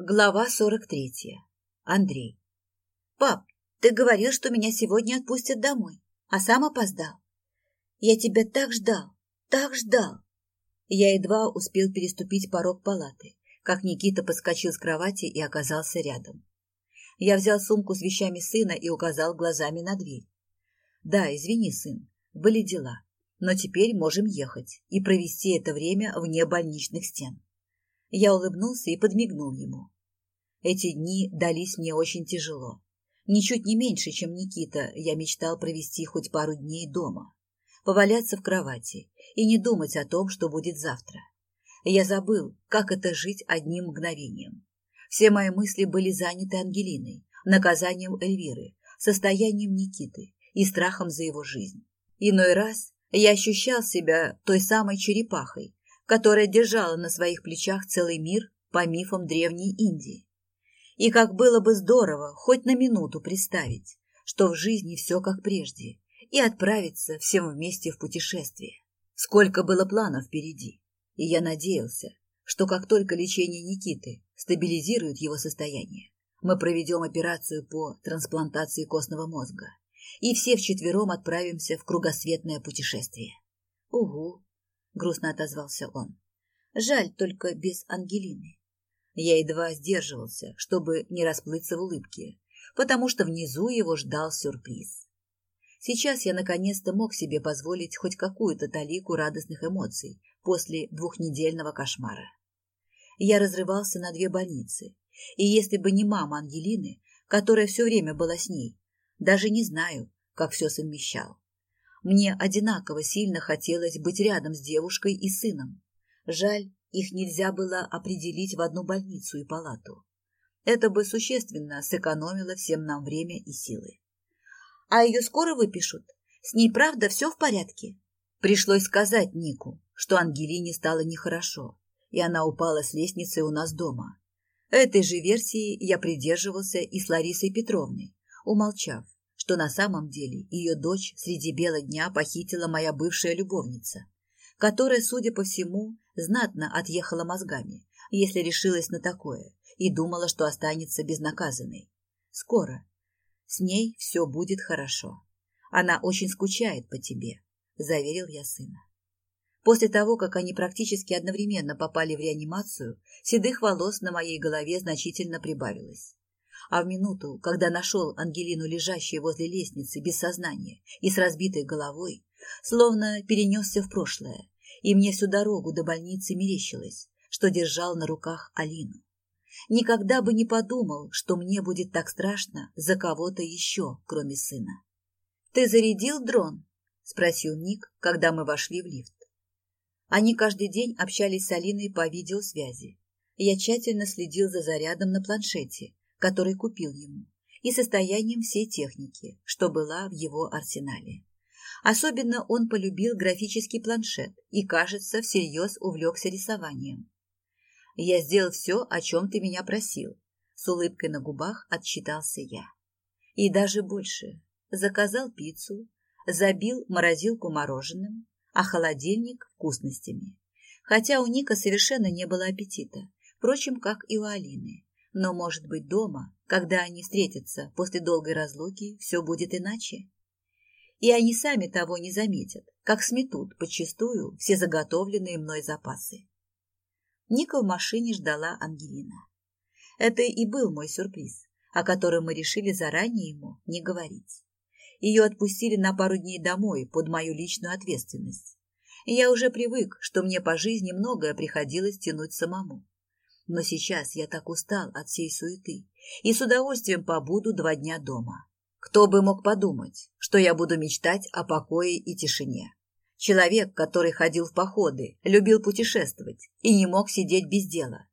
Глава 43. Андрей. «Пап, ты говорил, что меня сегодня отпустят домой, а сам опоздал. Я тебя так ждал, так ждал». Я едва успел переступить порог палаты, как Никита подскочил с кровати и оказался рядом. Я взял сумку с вещами сына и указал глазами на дверь. «Да, извини, сын, были дела, но теперь можем ехать и провести это время вне больничных стен». Я улыбнулся и подмигнул ему. Эти дни дались мне очень тяжело. Ничуть не меньше, чем Никита, я мечтал провести хоть пару дней дома. Поваляться в кровати и не думать о том, что будет завтра. Я забыл, как это жить одним мгновением. Все мои мысли были заняты Ангелиной, наказанием Эльвиры, состоянием Никиты и страхом за его жизнь. Иной раз я ощущал себя той самой черепахой, которая держала на своих плечах целый мир по мифам Древней Индии. И как было бы здорово хоть на минуту представить, что в жизни все как прежде, и отправиться всем вместе в путешествие. Сколько было планов впереди, и я надеялся, что как только лечение Никиты стабилизирует его состояние, мы проведем операцию по трансплантации костного мозга, и все вчетвером отправимся в кругосветное путешествие. Угу, грустно отозвался он. Жаль только без Ангелины. Я едва сдерживался, чтобы не расплыться в улыбке, потому что внизу его ждал сюрприз. Сейчас я наконец-то мог себе позволить хоть какую-то талику радостных эмоций после двухнедельного кошмара. Я разрывался на две больницы, и если бы не мама Ангелины, которая все время была с ней, даже не знаю, как все совмещал. Мне одинаково сильно хотелось быть рядом с девушкой и сыном. Жаль, их нельзя было определить в одну больницу и палату. Это бы существенно сэкономило всем нам время и силы. А ее скоро выпишут? С ней правда все в порядке? Пришлось сказать Нику, что Ангелине стало нехорошо, и она упала с лестницы у нас дома. Этой же версии я придерживался и с Ларисой Петровной, умолчав, что на самом деле ее дочь среди бела дня похитила моя бывшая любовница, которая, судя по всему, знатно отъехала мозгами, если решилась на такое, и думала, что останется безнаказанной. Скоро. С ней все будет хорошо. Она очень скучает по тебе, заверил я сына. После того, как они практически одновременно попали в реанимацию, седых волос на моей голове значительно прибавилось а в минуту, когда нашел Ангелину лежащей возле лестницы без сознания и с разбитой головой, словно перенесся в прошлое, и мне всю дорогу до больницы мерещилось, что держал на руках Алину. Никогда бы не подумал, что мне будет так страшно за кого-то еще, кроме сына. «Ты зарядил дрон?» – спросил Ник, когда мы вошли в лифт. Они каждый день общались с Алиной по видеосвязи. Я тщательно следил за зарядом на планшете, который купил ему, и состоянием всей техники, что была в его арсенале. Особенно он полюбил графический планшет и, кажется, всерьез увлекся рисованием. «Я сделал все, о чем ты меня просил», — с улыбкой на губах отчитался я. И даже больше. Заказал пиццу, забил морозилку мороженым, а холодильник – вкусностями. Хотя у Ника совершенно не было аппетита, впрочем, как и у Алины. Но, может быть, дома, когда они встретятся после долгой разлуки, все будет иначе. И они сами того не заметят, как сметут подчистую все заготовленные мной запасы. Ника в машине ждала Ангелина. Это и был мой сюрприз, о котором мы решили заранее ему не говорить. Ее отпустили на пару дней домой под мою личную ответственность. я уже привык, что мне по жизни многое приходилось тянуть самому. Но сейчас я так устал от всей суеты и с удовольствием побуду два дня дома. Кто бы мог подумать, что я буду мечтать о покое и тишине. Человек, который ходил в походы, любил путешествовать и не мог сидеть без дела.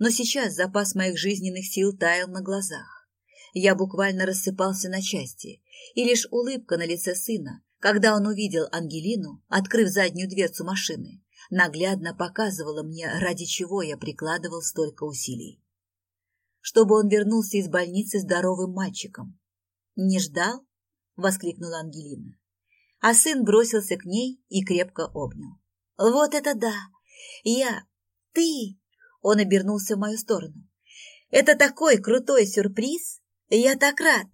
Но сейчас запас моих жизненных сил таял на глазах. Я буквально рассыпался на части, и лишь улыбка на лице сына, когда он увидел Ангелину, открыв заднюю дверцу машины, наглядно показывала мне, ради чего я прикладывал столько усилий. Чтобы он вернулся из больницы здоровым мальчиком. «Не ждал?» — воскликнула Ангелина. А сын бросился к ней и крепко обнял. «Вот это да! Я... Ты...» Он обернулся в мою сторону. Это такой крутой сюрприз! Я так рад!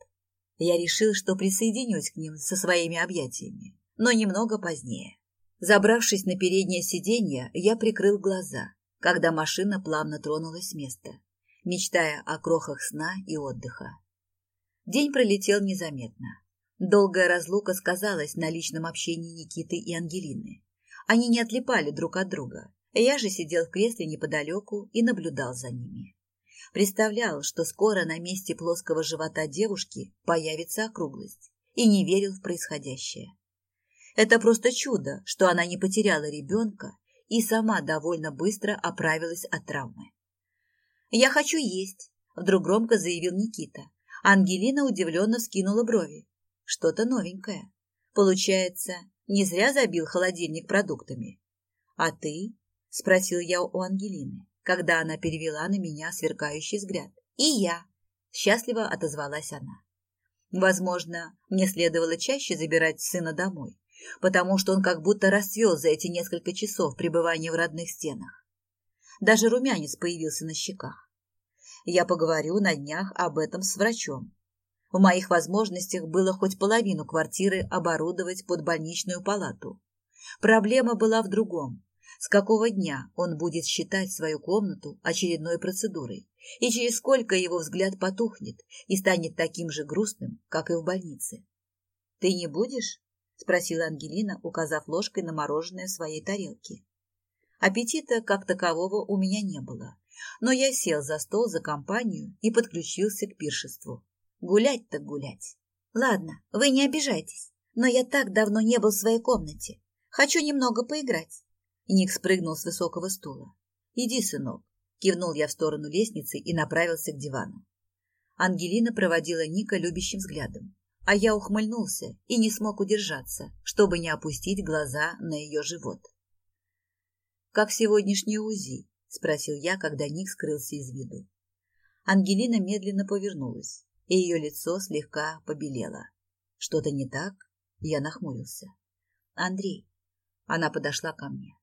Я решил, что присоединюсь к ним со своими объятиями, но немного позднее. Забравшись на переднее сиденье, я прикрыл глаза, когда машина плавно тронулась с места, мечтая о крохах сна и отдыха. День пролетел незаметно. Долгая разлука сказалась на личном общении Никиты и Ангелины. Они не отлипали друг от друга. Я же сидел в кресле неподалеку и наблюдал за ними. Представлял, что скоро на месте плоского живота девушки появится округлость, и не верил в происходящее. Это просто чудо, что она не потеряла ребенка и сама довольно быстро оправилась от травмы. «Я хочу есть», — вдруг громко заявил Никита. Ангелина удивленно вскинула брови. Что-то новенькое. Получается, не зря забил холодильник продуктами. «А ты?» — спросил я у Ангелины, когда она перевела на меня сверкающий взгляд. «И я», — счастливо отозвалась она. Возможно, мне следовало чаще забирать сына домой, потому что он как будто расцвел за эти несколько часов пребывания в родных стенах. Даже румянец появился на щеках. Я поговорю на днях об этом с врачом. В моих возможностях было хоть половину квартиры оборудовать под больничную палату. Проблема была в другом. С какого дня он будет считать свою комнату очередной процедурой, и через сколько его взгляд потухнет и станет таким же грустным, как и в больнице. «Ты не будешь?» — спросила Ангелина, указав ложкой на мороженое в своей тарелке. Аппетита как такового у меня не было, но я сел за стол за компанию и подключился к пиршеству. Гулять так гулять. Ладно, вы не обижайтесь, но я так давно не был в своей комнате. Хочу немного поиграть. Ник спрыгнул с высокого стула. Иди, сынок. Кивнул я в сторону лестницы и направился к дивану. Ангелина проводила Ника любящим взглядом а я ухмыльнулся и не смог удержаться, чтобы не опустить глаза на ее живот. «Как сегодняшний УЗИ?» – спросил я, когда Ник скрылся из виду. Ангелина медленно повернулась, и ее лицо слегка побелело. «Что-то не так?» Я нахмурился. «Андрей». Она подошла ко мне.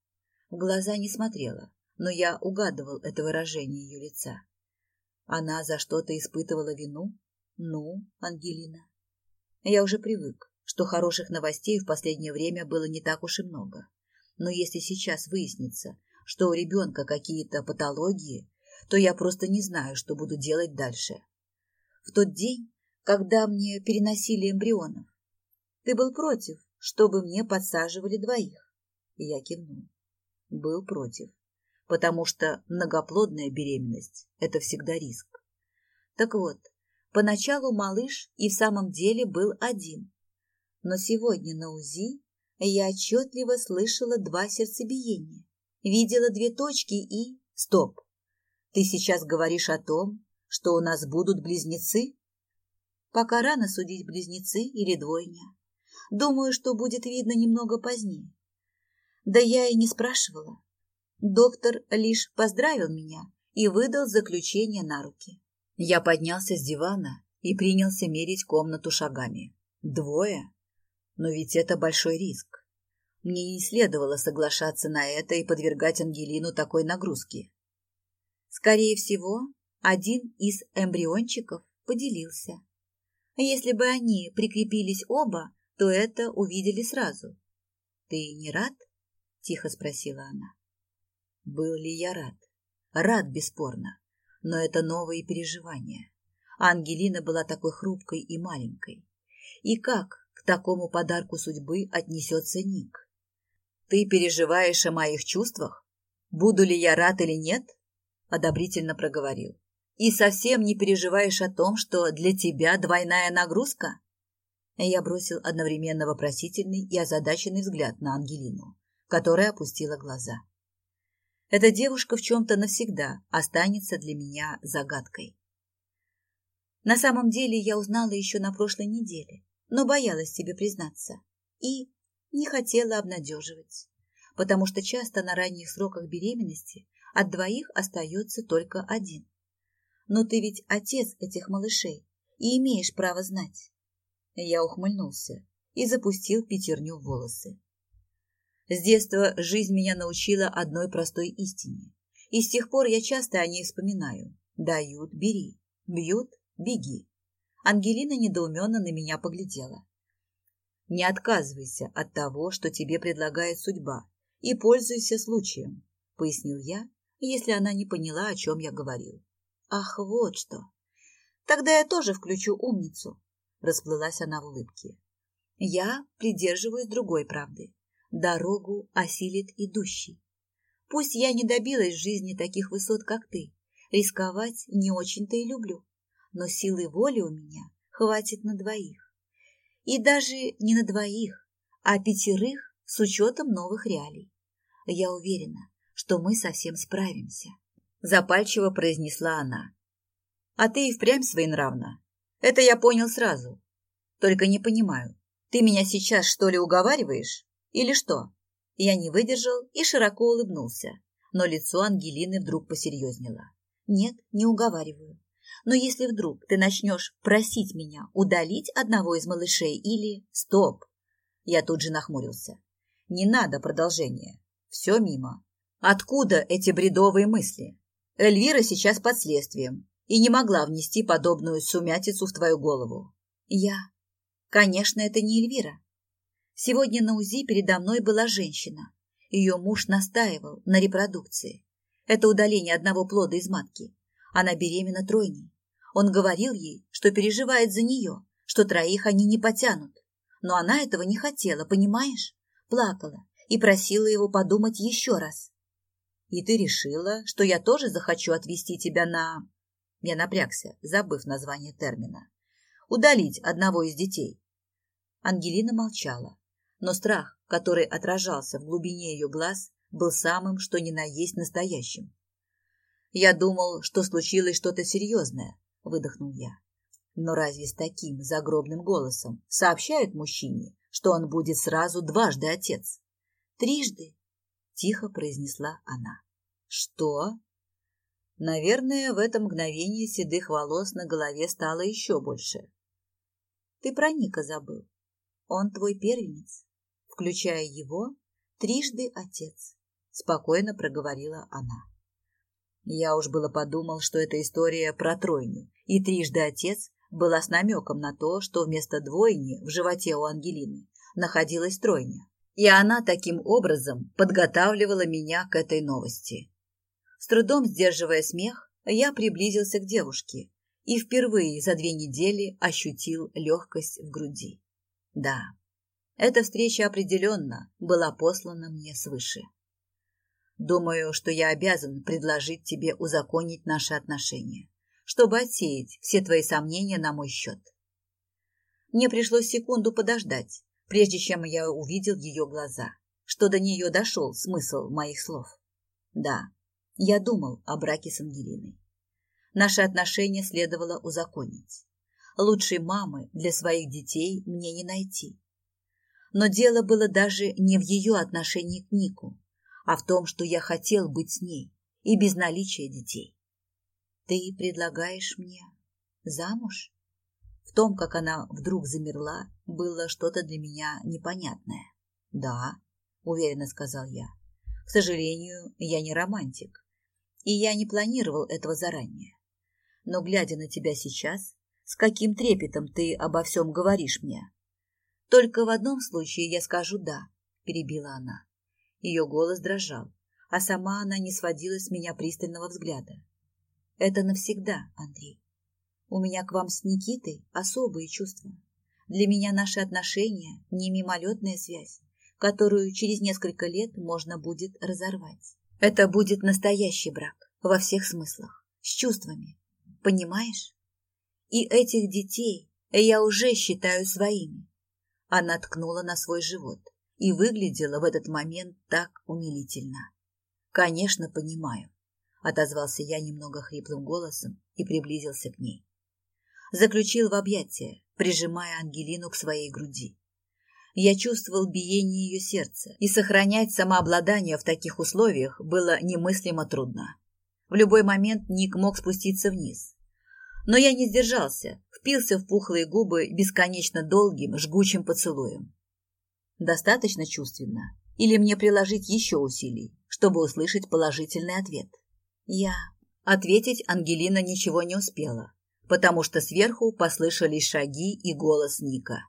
В глаза не смотрела, но я угадывал это выражение ее лица. Она за что-то испытывала вину? Ну, Ангелина, я уже привык, что хороших новостей в последнее время было не так уж и много. Но если сейчас выяснится, что у ребенка какие-то патологии, то я просто не знаю, что буду делать дальше. В тот день, когда мне переносили эмбрионов, ты был против, чтобы мне подсаживали двоих. я кивнул. Был против, потому что многоплодная беременность – это всегда риск. Так вот, Поначалу малыш и в самом деле был один. Но сегодня на УЗИ я отчетливо слышала два сердцебиения, видела две точки и... Стоп! Ты сейчас говоришь о том, что у нас будут близнецы? Пока рано судить близнецы или двойня. Думаю, что будет видно немного позднее. Да я и не спрашивала. Доктор лишь поздравил меня и выдал заключение на руки. Я поднялся с дивана и принялся мерить комнату шагами. Двое? Но ведь это большой риск. Мне не следовало соглашаться на это и подвергать Ангелину такой нагрузке. Скорее всего, один из эмбриончиков поделился. Если бы они прикрепились оба, то это увидели сразу. «Ты не рад?» – тихо спросила она. Был ли я рад? Рад, бесспорно но это новые переживания. Ангелина была такой хрупкой и маленькой. И как к такому подарку судьбы отнесется Ник? Ты переживаешь о моих чувствах? Буду ли я рад или нет? Одобрительно проговорил. И совсем не переживаешь о том, что для тебя двойная нагрузка? Я бросил одновременно вопросительный и озадаченный взгляд на Ангелину, которая опустила глаза. Эта девушка в чем-то навсегда останется для меня загадкой. На самом деле я узнала еще на прошлой неделе, но боялась тебе признаться и не хотела обнадеживать, потому что часто на ранних сроках беременности от двоих остается только один. Но ты ведь отец этих малышей и имеешь право знать. Я ухмыльнулся и запустил пятерню в волосы. С детства жизнь меня научила одной простой истине, и с тех пор я часто о ней вспоминаю, Дают – бери. Бьют – беги. Ангелина недоуменно на меня поглядела. Не отказывайся от того, что тебе предлагает судьба, и пользуйся случаем, пояснил я, если она не поняла, о чем я говорил. Ах, вот что. Тогда я тоже включу умницу, расплылась она в улыбке. Я придерживаюсь другой правды. Дорогу осилит идущий. Пусть я не добилась в жизни таких высот, как ты, рисковать не очень-то и люблю, но силы воли у меня хватит на двоих. И даже не на двоих, а пятерых с учетом новых реалий. Я уверена, что мы совсем справимся. Запальчиво произнесла она. А ты и впрямь своенравна. Это я понял сразу. Только не понимаю, ты меня сейчас что ли уговариваешь? Или что? Я не выдержал и широко улыбнулся, но лицо Ангелины вдруг посерьезнело. Нет, не уговариваю. Но если вдруг ты начнешь просить меня удалить одного из малышей или... Стоп! Я тут же нахмурился. Не надо продолжения. Все мимо. Откуда эти бредовые мысли? Эльвира сейчас под следствием и не могла внести подобную сумятицу в твою голову. Я... Конечно, это не Эльвира. Сегодня на УЗИ передо мной была женщина. Ее муж настаивал на репродукции. Это удаление одного плода из матки. Она беременна тройней. Он говорил ей, что переживает за нее, что троих они не потянут. Но она этого не хотела, понимаешь? Плакала и просила его подумать еще раз. И ты решила, что я тоже захочу отвезти тебя на... Я напрягся, забыв название термина. Удалить одного из детей. Ангелина молчала, но страх, который отражался в глубине ее глаз, был самым, что ни на есть настоящим. Я думал, что случилось что-то серьезное, выдохнул я. Но разве с таким загробным голосом сообщают мужчине, что он будет сразу дважды отец? Трижды, тихо произнесла она. Что? Наверное, в это мгновение седых волос на голове стало еще больше. Ты про Ника забыл. Он твой первенец. Включая его, трижды отец. Спокойно проговорила она. Я уж было подумал, что эта история про тройню, и трижды отец была с намеком на то, что вместо двойни в животе у Ангелины находилась тройня. И она таким образом подготавливала меня к этой новости. С трудом сдерживая смех, я приблизился к девушке и впервые за две недели ощутил легкость в груди. Да, эта встреча определенно была послана мне свыше. Думаю, что я обязан предложить тебе узаконить наши отношения, чтобы отсеять все твои сомнения на мой счет. Мне пришлось секунду подождать, прежде чем я увидел ее глаза, что до нее дошел смысл моих слов. Да, я думал о браке с Ангелиной. Наши отношения следовало узаконить. Лучшей мамы для своих детей мне не найти. Но дело было даже не в ее отношении к Нику, а в том, что я хотел быть с ней и без наличия детей. Ты предлагаешь мне замуж? В том, как она вдруг замерла, было что-то для меня непонятное. Да, уверенно сказал я. К сожалению, я не романтик, и я не планировал этого заранее. Но глядя на тебя сейчас, с каким трепетом ты обо всем говоришь мне? Только в одном случае я скажу «да», перебила она. Ее голос дрожал, а сама она не сводила с меня пристального взгляда. Это навсегда, Андрей. У меня к вам с Никитой особые чувства. Для меня наши отношения не мимолетная связь, которую через несколько лет можно будет разорвать. Это будет настоящий брак во всех смыслах, с чувствами. Понимаешь? И этих детей я уже считаю своими. Она ткнула на свой живот и выглядела в этот момент так умилительно. «Конечно, понимаю», — отозвался я немного хриплым голосом и приблизился к ней. Заключил в объятия, прижимая Ангелину к своей груди. Я чувствовал биение ее сердца, и сохранять самообладание в таких условиях было немыслимо трудно. В любой момент Ник мог спуститься вниз. Но я не сдержался, впился в пухлые губы бесконечно долгим, жгучим поцелуем. Достаточно чувственно? Или мне приложить еще усилий, чтобы услышать положительный ответ? Я... Ответить Ангелина ничего не успела, потому что сверху послышались шаги и голос Ника.